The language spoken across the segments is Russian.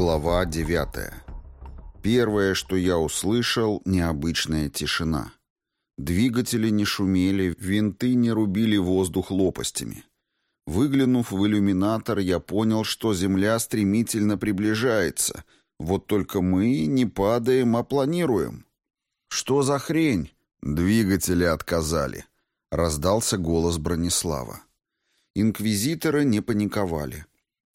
Глава 9. Первое, что я услышал, необычная тишина. Двигатели не шумели, винты не рубили воздух лопастями. Выглянув в иллюминатор, я понял, что Земля стремительно приближается. Вот только мы не падаем, а планируем. «Что за хрень?» «Двигатели отказали», — раздался голос Бронислава. Инквизиторы не паниковали.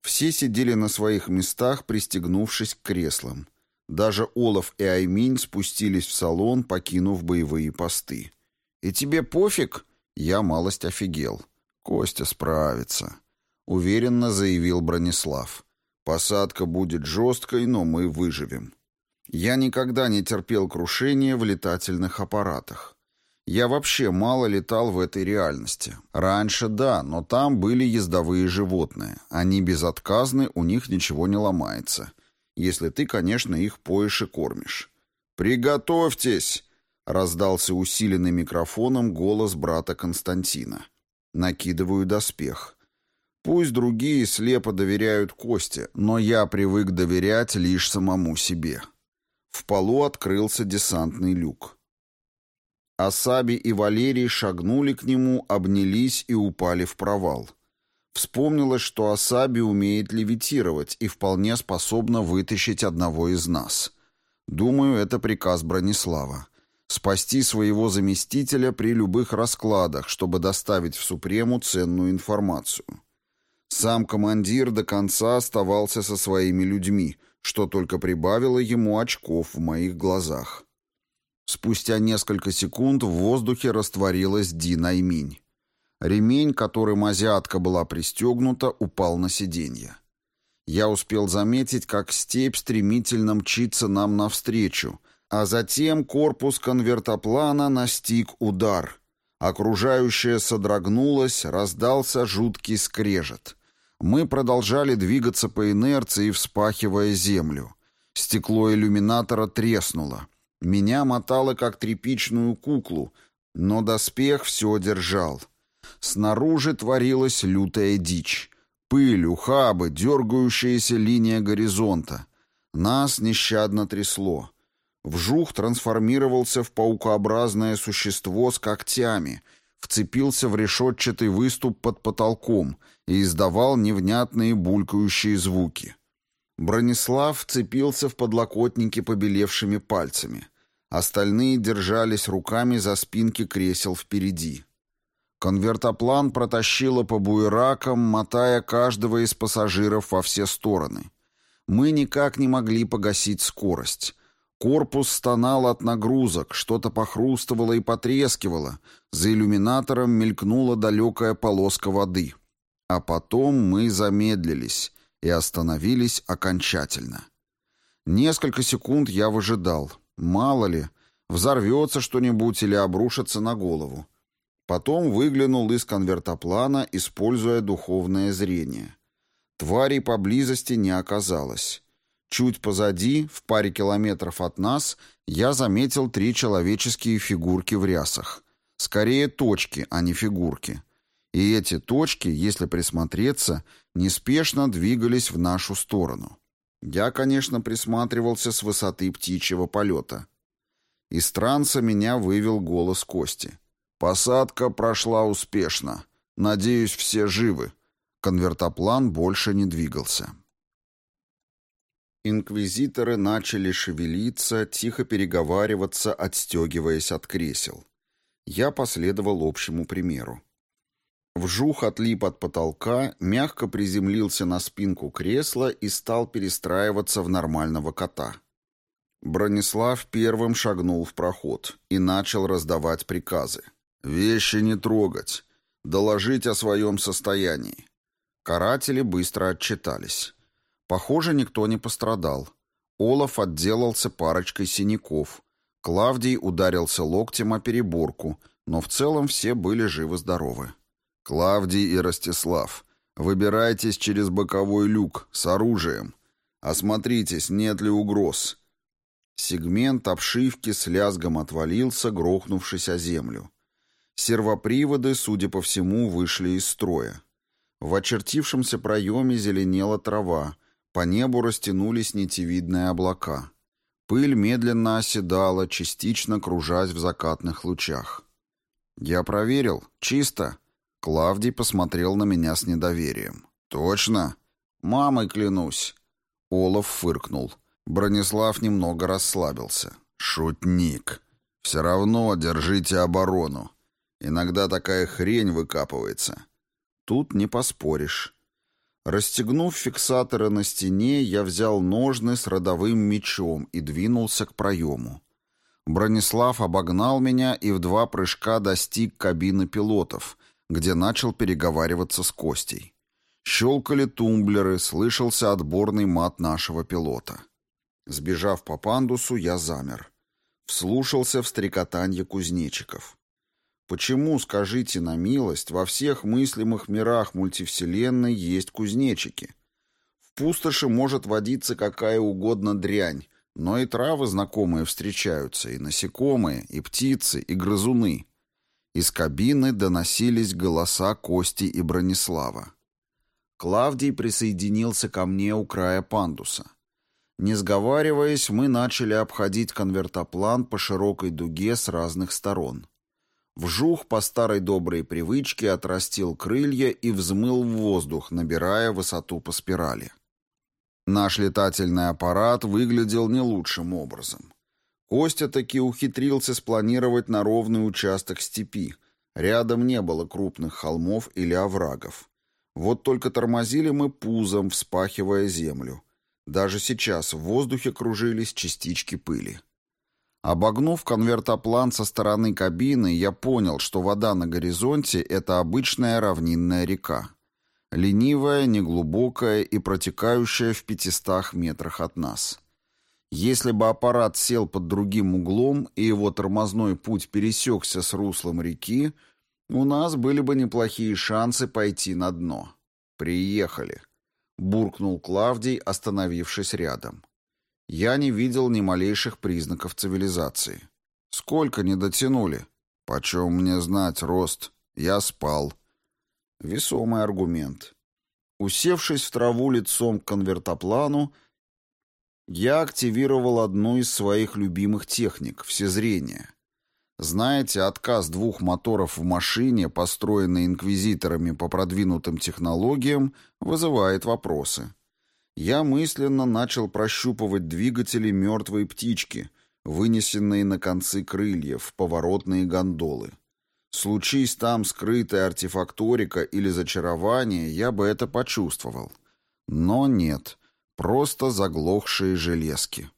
Все сидели на своих местах, пристегнувшись к креслам. Даже Олаф и Айминь спустились в салон, покинув боевые посты. «И тебе пофиг?» Я малость офигел. «Костя справится», — уверенно заявил Бронислав. «Посадка будет жесткой, но мы выживем». Я никогда не терпел крушения в летательных аппаратах. Я вообще мало летал в этой реальности. Раньше да, но там были ездовые животные. Они безотказны, у них ничего не ломается. Если ты, конечно, их поешь и кормишь. «Приготовьтесь!» — раздался усиленный микрофоном голос брата Константина. Накидываю доспех. Пусть другие слепо доверяют Косте, но я привык доверять лишь самому себе. В полу открылся десантный люк. Асаби и Валерий шагнули к нему, обнялись и упали в провал. Вспомнилось, что Асаби умеет левитировать и вполне способна вытащить одного из нас. Думаю, это приказ Бронислава. Спасти своего заместителя при любых раскладах, чтобы доставить в Супрему ценную информацию. Сам командир до конца оставался со своими людьми, что только прибавило ему очков в моих глазах. Спустя несколько секунд в воздухе растворилась Ди Найминь. Ремень, которым азиатка была пристегнута, упал на сиденье. Я успел заметить, как степь стремительно мчится нам навстречу, а затем корпус конвертоплана настиг удар. Окружающее содрогнулось, раздался жуткий скрежет. Мы продолжали двигаться по инерции, вспахивая землю. Стекло иллюминатора треснуло. Меня мотало, как тряпичную куклу, но доспех все держал. Снаружи творилась лютая дичь. Пыль, ухабы, дергающаяся линия горизонта. Нас нещадно трясло. Вжух трансформировался в паукообразное существо с когтями, вцепился в решетчатый выступ под потолком и издавал невнятные булькающие звуки. Бронислав вцепился в подлокотники побелевшими пальцами. Остальные держались руками за спинки кресел впереди. Конвертоплан протащило по буеракам, мотая каждого из пассажиров во все стороны. Мы никак не могли погасить скорость. Корпус стонал от нагрузок, что-то похрустывало и потрескивало, за иллюминатором мелькнула далекая полоска воды. А потом мы замедлились и остановились окончательно. Несколько секунд я выжидал — Мало ли, взорвется что-нибудь или обрушится на голову. Потом выглянул из конвертоплана, используя духовное зрение. Тварей поблизости не оказалось. Чуть позади, в паре километров от нас, я заметил три человеческие фигурки в рясах. Скорее точки, а не фигурки. И эти точки, если присмотреться, неспешно двигались в нашу сторону. Я, конечно, присматривался с высоты птичьего полета. Из транса меня вывел голос Кости. «Посадка прошла успешно. Надеюсь, все живы». Конвертоплан больше не двигался. Инквизиторы начали шевелиться, тихо переговариваться, отстегиваясь от кресел. Я последовал общему примеру. Вжух отлип от потолка, мягко приземлился на спинку кресла и стал перестраиваться в нормального кота. Бронислав первым шагнул в проход и начал раздавать приказы. «Вещи не трогать. Доложить о своем состоянии». Каратели быстро отчитались. Похоже, никто не пострадал. Олаф отделался парочкой синяков. Клавдий ударился локтем о переборку, но в целом все были живы-здоровы. «Клавдий и Ростислав, выбирайтесь через боковой люк с оружием. Осмотритесь, нет ли угроз». Сегмент обшивки с лязгом отвалился, грохнувшись о землю. Сервоприводы, судя по всему, вышли из строя. В очертившемся проеме зеленела трава, По небу растянулись нитевидные облака. Пыль медленно оседала, частично кружась в закатных лучах. «Я проверил. Чисто». Клавдий посмотрел на меня с недоверием. «Точно?» «Мамой клянусь». Олаф фыркнул. Бронислав немного расслабился. «Шутник. Все равно держите оборону. Иногда такая хрень выкапывается. Тут не поспоришь». Расстегнув фиксаторы на стене, я взял ножны с родовым мечом и двинулся к проему. Бронислав обогнал меня и в два прыжка достиг кабины пилотов, где начал переговариваться с Костей. Щелкали тумблеры, слышался отборный мат нашего пилота. Сбежав по пандусу, я замер. Вслушался в стрекотанье кузнечиков. Почему, скажите на милость, во всех мыслимых мирах мультивселенной есть кузнечики? В пустоши может водиться какая угодно дрянь, но и травы знакомые встречаются, и насекомые, и птицы, и грызуны. Из кабины доносились голоса Кости и Бронислава. Клавдий присоединился ко мне у края пандуса. Не сговариваясь, мы начали обходить конвертоплан по широкой дуге с разных сторон. Вжух по старой доброй привычке отрастил крылья и взмыл в воздух, набирая высоту по спирали. Наш летательный аппарат выглядел не лучшим образом. Костя таки ухитрился спланировать на ровный участок степи. Рядом не было крупных холмов или оврагов. Вот только тормозили мы пузом, вспахивая землю. Даже сейчас в воздухе кружились частички пыли. Обогнув конвертоплан со стороны кабины, я понял, что вода на горизонте — это обычная равнинная река. Ленивая, неглубокая и протекающая в пятистах метрах от нас. Если бы аппарат сел под другим углом и его тормозной путь пересекся с руслом реки, у нас были бы неплохие шансы пойти на дно. «Приехали», — буркнул Клавдий, остановившись рядом. Я не видел ни малейших признаков цивилизации. Сколько не дотянули? Почем мне знать, Рост? Я спал. Весомый аргумент. Усевшись в траву лицом к конвертоплану, я активировал одну из своих любимых техник — всезрение. Знаете, отказ двух моторов в машине, построенной инквизиторами по продвинутым технологиям, вызывает вопросы. Я мысленно начал прощупывать двигатели мертвой птички, вынесенные на концы крыльев, поворотные гондолы. Случись там скрытая артефакторика или зачарование, я бы это почувствовал. Но нет, просто заглохшие железки.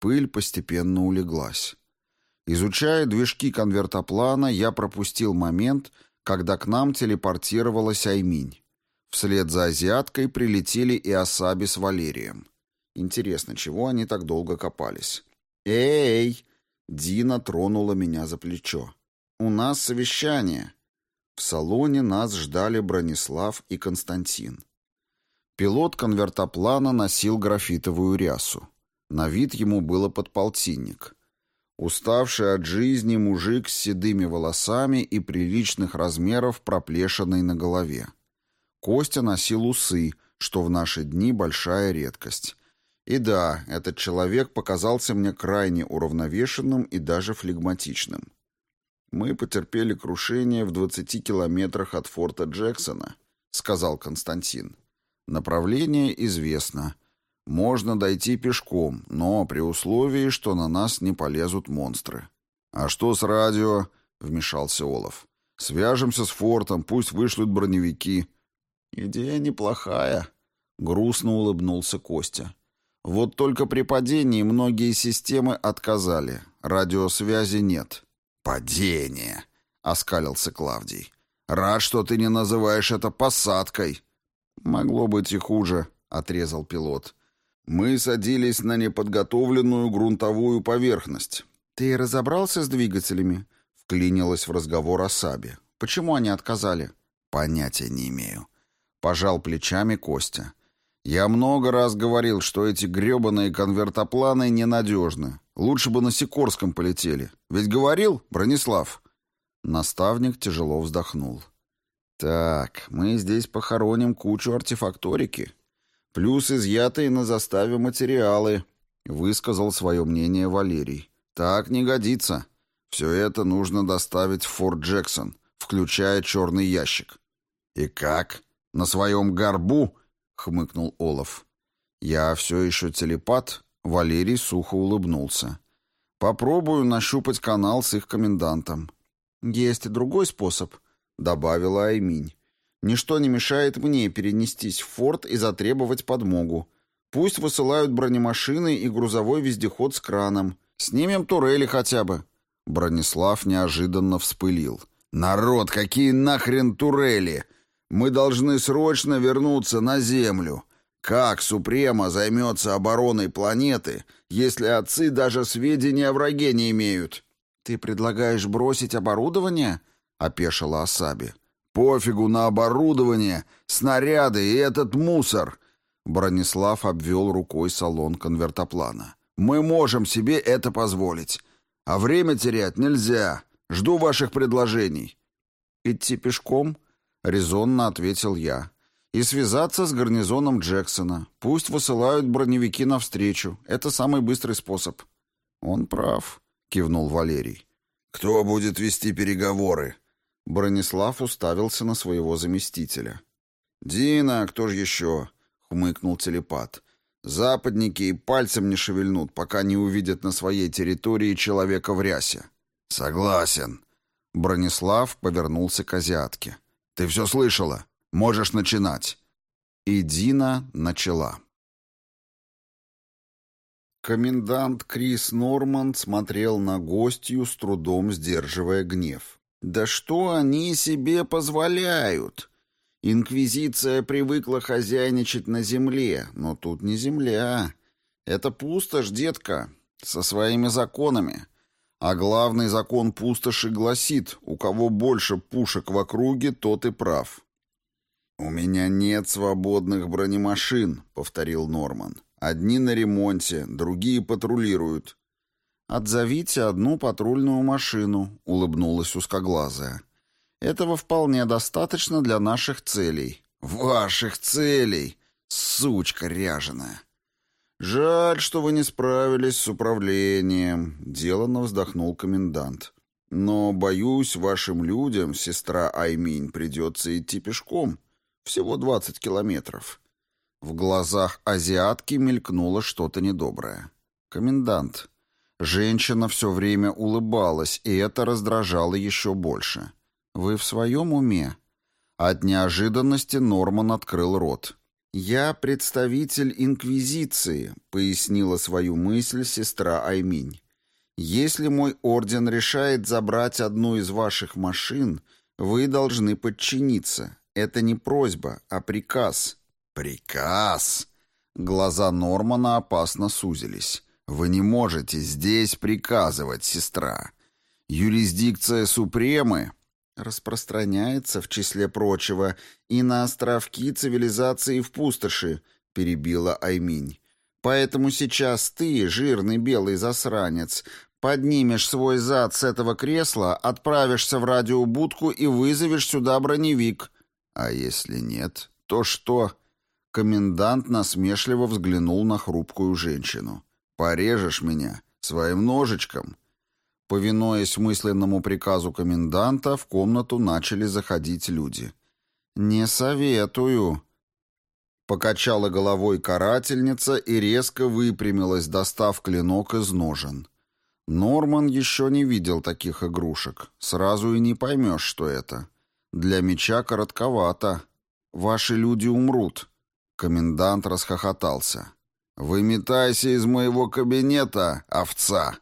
Пыль постепенно улеглась. Изучая движки конвертоплана, я пропустил момент, когда к нам телепортировалась Айминь. Вслед за азиаткой прилетели и Асаби с Валерием. Интересно, чего они так долго копались? «Эй!» Дина тронула меня за плечо. «У нас совещание». В салоне нас ждали Бронислав и Константин. Пилот конвертоплана носил графитовую рясу. На вид ему было подполтинник. Уставший от жизни мужик с седыми волосами и приличных размеров проплешиной на голове. Костя носил усы, что в наши дни большая редкость. И да, этот человек показался мне крайне уравновешенным и даже флегматичным. «Мы потерпели крушение в 20 километрах от форта Джексона», — сказал Константин. «Направление известно. Можно дойти пешком, но при условии, что на нас не полезут монстры». «А что с радио?» — вмешался Олаф. «Свяжемся с фортом, пусть вышлют броневики». «Идея неплохая», — грустно улыбнулся Костя. «Вот только при падении многие системы отказали. Радиосвязи нет». «Падение», — оскалился Клавдий. «Рад, что ты не называешь это посадкой». «Могло быть и хуже», — отрезал пилот. «Мы садились на неподготовленную грунтовую поверхность». «Ты разобрался с двигателями?» — вклинилась в разговор о Сабе. «Почему они отказали?» «Понятия не имею. Пожал плечами Костя. Я много раз говорил, что эти гребаные конвертопланы ненадежны. Лучше бы на Сикорском полетели. Ведь говорил, Бронислав? Наставник тяжело вздохнул. Так, мы здесь похороним кучу артефакторики. Плюс изъятые на заставе материалы, высказал свое мнение Валерий. Так не годится. Все это нужно доставить в Форт Джексон, включая черный ящик. И как? На своем горбу? хмыкнул Олаф. Я все еще телепат, Валерий сухо улыбнулся. Попробую нащупать канал с их комендантом. Есть и другой способ, добавила Айминь. Ничто не мешает мне перенестись в форт и затребовать подмогу. Пусть высылают бронемашины и грузовой вездеход с краном. Снимем турели хотя бы. Бронислав неожиданно вспылил. «Народ, какие нахрен турели? Мы должны срочно вернуться на Землю. Как Супрема займется обороной планеты, если отцы даже сведения о враге не имеют?» «Ты предлагаешь бросить оборудование?» — опешила Асаби. «Пофигу на оборудование, снаряды и этот мусор!» Бронислав обвел рукой салон конвертоплана. «Мы можем себе это позволить. А время терять нельзя. Жду ваших предложений». «Идти пешком?» — резонно ответил я. «И связаться с гарнизоном Джексона. Пусть высылают броневики навстречу. Это самый быстрый способ». «Он прав», — кивнул Валерий. «Кто будет вести переговоры?» Бронислав уставился на своего заместителя. «Дина, кто же еще?» — хмыкнул телепат. «Западники и пальцем не шевельнут, пока не увидят на своей территории человека в рясе». «Согласен». Бронислав повернулся к азиатке. «Ты все слышала? Можешь начинать». И Дина начала. Комендант Крис Норман смотрел на гостью, с трудом сдерживая гнев. Да что они себе позволяют? Инквизиция привыкла хозяйничать на земле, но тут не земля. Это пустошь, детка, со своими законами. А главный закон пустоши гласит, у кого больше пушек в округе, тот и прав. «У меня нет свободных бронемашин», — повторил Норман. «Одни на ремонте, другие патрулируют. «Отзовите одну патрульную машину», — улыбнулась узкоглазая. «Этого вполне достаточно для наших целей». «Ваших целей, сучка ряженая!» «Жаль, что вы не справились с управлением», — деланно вздохнул комендант. «Но, боюсь, вашим людям, сестра Айминь, придется идти пешком. Всего двадцать километров». В глазах азиатки мелькнуло что-то недоброе. «Комендант, Женщина все время улыбалась, и это раздражало еще больше. «Вы в своем уме?» От неожиданности Норман открыл рот. «Я представитель Инквизиции», — пояснила свою мысль сестра Айминь. «Если мой орден решает забрать одну из ваших машин, вы должны подчиниться. Это не просьба, а приказ». «Приказ?» Глаза Нормана опасно сузились. Вы не можете здесь приказывать, сестра. Юрисдикция Супремы распространяется, в числе прочего, и на островки цивилизации в пустоши, перебила Айминь. Поэтому сейчас ты, жирный белый засранец, поднимешь свой зад с этого кресла, отправишься в радиобудку и вызовешь сюда броневик. А если нет, то что? Комендант насмешливо взглянул на хрупкую женщину. Порежешь меня своим ножичком». Повинуясь мысленному приказу коменданта, в комнату начали заходить люди. «Не советую», Покачала головой карательница и резко выпрямилась, достав клинок из ножен. Норман еще не видел таких игрушек. Сразу и не поймешь, что это. Для меча коротковато. Ваши люди умрут. Комендант расхохотался. «Выметайся из моего кабинета, овца!»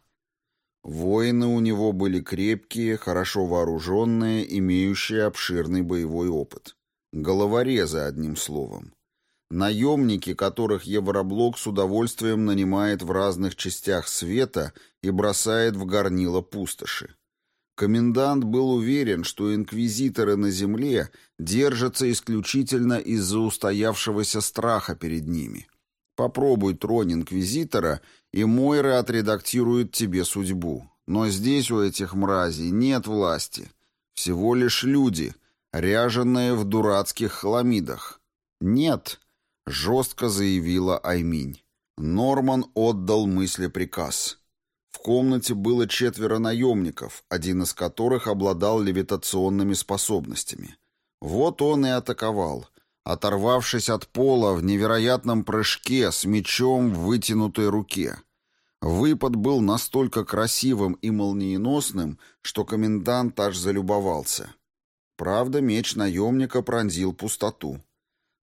Воины у него были крепкие, хорошо вооруженные, имеющие обширный боевой опыт. Головорезы, одним словом. Наемники, которых Евроблок с удовольствием нанимает в разных частях света и бросает в горнило пустоши. Комендант был уверен, что инквизиторы на земле держатся исключительно из-за устоявшегося страха перед ними – Попробуй тронь инквизитора, и Мойра отредактирует тебе судьбу. Но здесь у этих мразей нет власти. Всего лишь люди, ряженные в дурацких хламидах. Нет. жестко заявила Айминь. Норман отдал мысли приказ. В комнате было четверо наемников, один из которых обладал левитационными способностями. Вот он и атаковал, оторвавшись от пола в невероятном прыжке с мечом в вытянутой руке. Выпад был настолько красивым и молниеносным, что комендант аж залюбовался. Правда, меч наемника пронзил пустоту.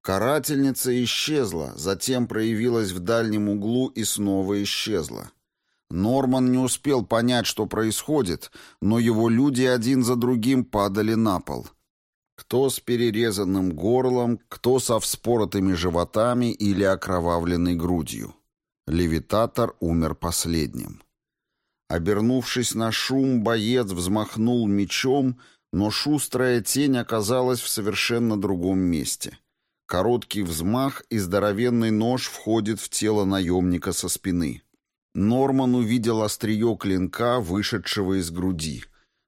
Карательница исчезла, затем проявилась в дальнем углу и снова исчезла. Норман не успел понять, что происходит, но его люди один за другим падали на пол. Кто с перерезанным горлом, кто со вспоротыми животами или окровавленной грудью. Левитатор умер последним. Обернувшись на шум, боец взмахнул мечом, но шустрая тень оказалась в совершенно другом месте. Короткий взмах и здоровенный нож входит в тело наемника со спины. Норман увидел острие клинка, вышедшего из груди.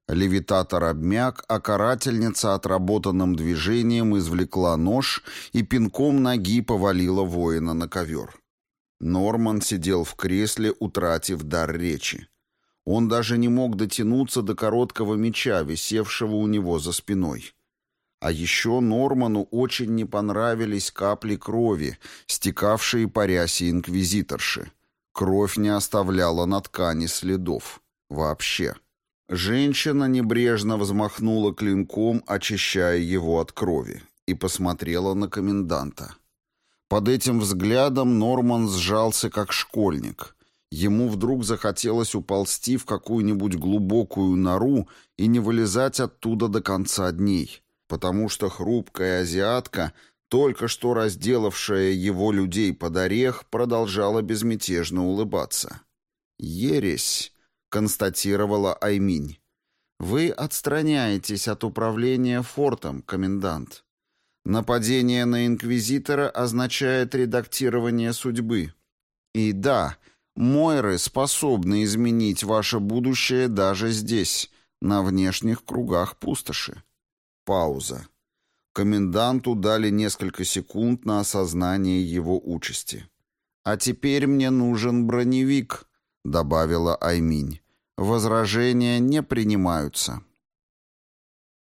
Левитатор обмяк, а карательница отработанным движением извлекла нож и пинком ноги повалила воина на ковер. Норман сидел в кресле, утратив дар речи. Он даже не мог дотянуться до короткого меча, висевшего у него за спиной. А еще Норману очень не понравились капли крови, стекавшие по рясе инквизиторши. Кровь не оставляла на ткани следов. Вообще. Женщина небрежно взмахнула клинком, очищая его от крови, и посмотрела на коменданта. Под этим взглядом Норман сжался, как школьник. Ему вдруг захотелось уползти в какую-нибудь глубокую нору и не вылезать оттуда до конца дней, потому что хрупкая азиатка только что разделавшая его людей под орех, продолжала безмятежно улыбаться. «Ересь», — констатировала Айминь. «Вы отстраняетесь от управления фортом, комендант. Нападение на инквизитора означает редактирование судьбы. И да, Мойры способны изменить ваше будущее даже здесь, на внешних кругах пустоши». Пауза. Коменданту дали несколько секунд на осознание его участи. «А теперь мне нужен броневик», — добавила Айминь. «Возражения не принимаются».